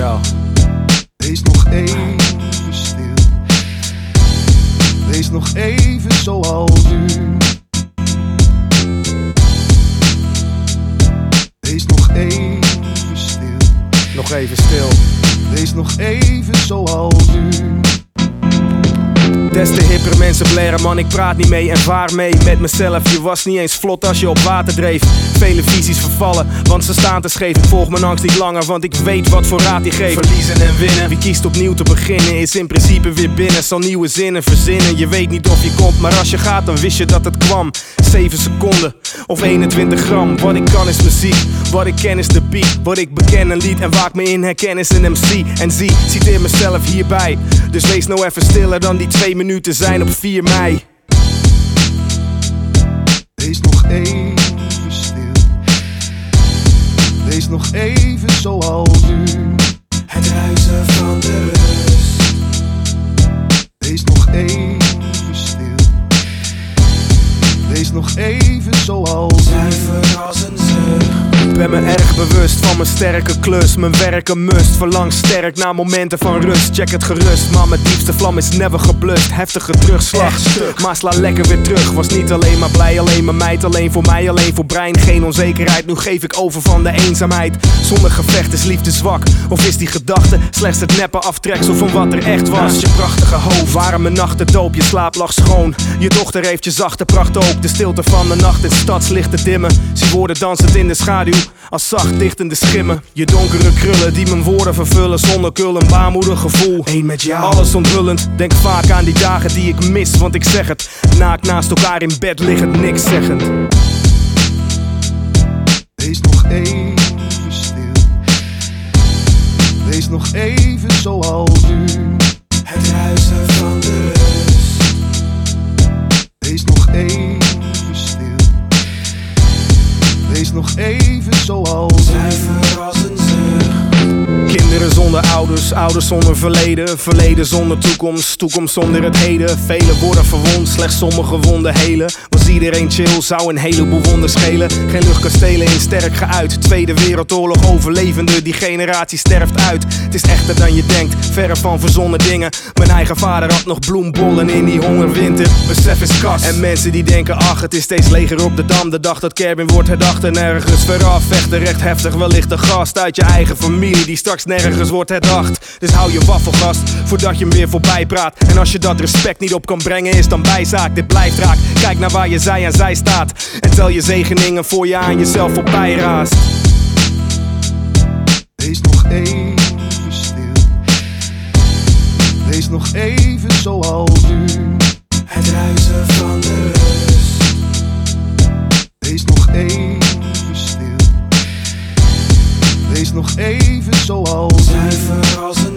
Yo. Wees nog even stil. Wees nog even zoals nu. Wees nog even stil. Nog even stil. Wees nog even zoals. Des te hipper mensen blaren, man, ik praat niet mee en vaar mee met mezelf. Je was niet eens vlot als je op water dreef. Vele visies vervallen, want ze staan te scheef. Volg mijn angst niet langer, want ik weet wat voor raad die geeft. Verliezen en winnen. Wie kiest opnieuw te beginnen, is in principe weer binnen. Zal nieuwe zinnen verzinnen. Je weet niet of je komt, maar als je gaat, dan wist je dat het kwam. 7 seconden of 21 gram. Wat ik kan is muziek, wat ik ken is de beat. Wat ik beken een lied en waar ik me in herken een MC. En zie, citeer mezelf hierbij. Dus wees nou even stiller dan die twee minuten zijn op 4 mei. Wees nog even stil. Wees nog even zoals nog even zoals. Zuiver als een zucht. Ben me erg bewust van mijn sterke klus. Mijn werken must. Verlang sterk naar momenten van rust. Check het gerust, maar mijn diepste vlam is never geblust. Heftige terugslag. Maar sla lekker weer terug. Was niet alleen maar blij, alleen maar meid. Alleen voor mij, alleen voor brein. Geen onzekerheid. Nu geef ik over van de eenzaamheid. Zonder gevecht is liefde zwak. Of is die gedachte slechts het neppe aftreksel van wat er echt was? Je prachtige hoofd. Waren mijn nachten doop, je slaap lag schoon. Je dochter heeft je zachte pracht ook. De stilte van de nacht in stadslichten dimmen. Zie woorden dansend in de schaduw. Als zacht dichtende schimmen. Je donkere krullen die mijn woorden vervullen. Zonder kul een baarmoedig gevoel. Eén met jou. Alles onthullend. Denk vaak aan die dagen die ik mis. Want ik zeg het. Naakt naast elkaar in bed liggend, niks zeggend. Wees nog even stil. Wees nog even zoals nu. Het ruisen nog even zoals. Zuiver als een. Zonder ouders, ouders zonder verleden. Verleden zonder toekomst, toekomst zonder het heden. Velen worden verwond, slechts sommige wonden helen. Was iedereen chill, zou een heleboel wonden schelen. Geen luchtkastelen in sterk geuit. Tweede Wereldoorlog overlevende, die generatie sterft uit. Het is echter dan je denkt, verre van verzonnen dingen. Mijn eigen vader had nog bloembollen in die hongerwinter. Besef is kast. En mensen die denken, ach, het is steeds leger op de dam. De dag dat Kerbin wordt herdacht en ergens veraf vechten recht heftig. Wellicht een gast uit je eigen familie die straks nergens wordt herdacht. Dus hou je waffelgast voordat je hem weer voorbij praat. En als je dat respect niet op kan brengen, is dan bijzaak. Dit blijft raak. Kijk naar waar je zij aan zij staat. En tel je zegeningen voor je aan jezelf voorbij raast. Wees nog even stil. Wees nog even zoals so old. Time for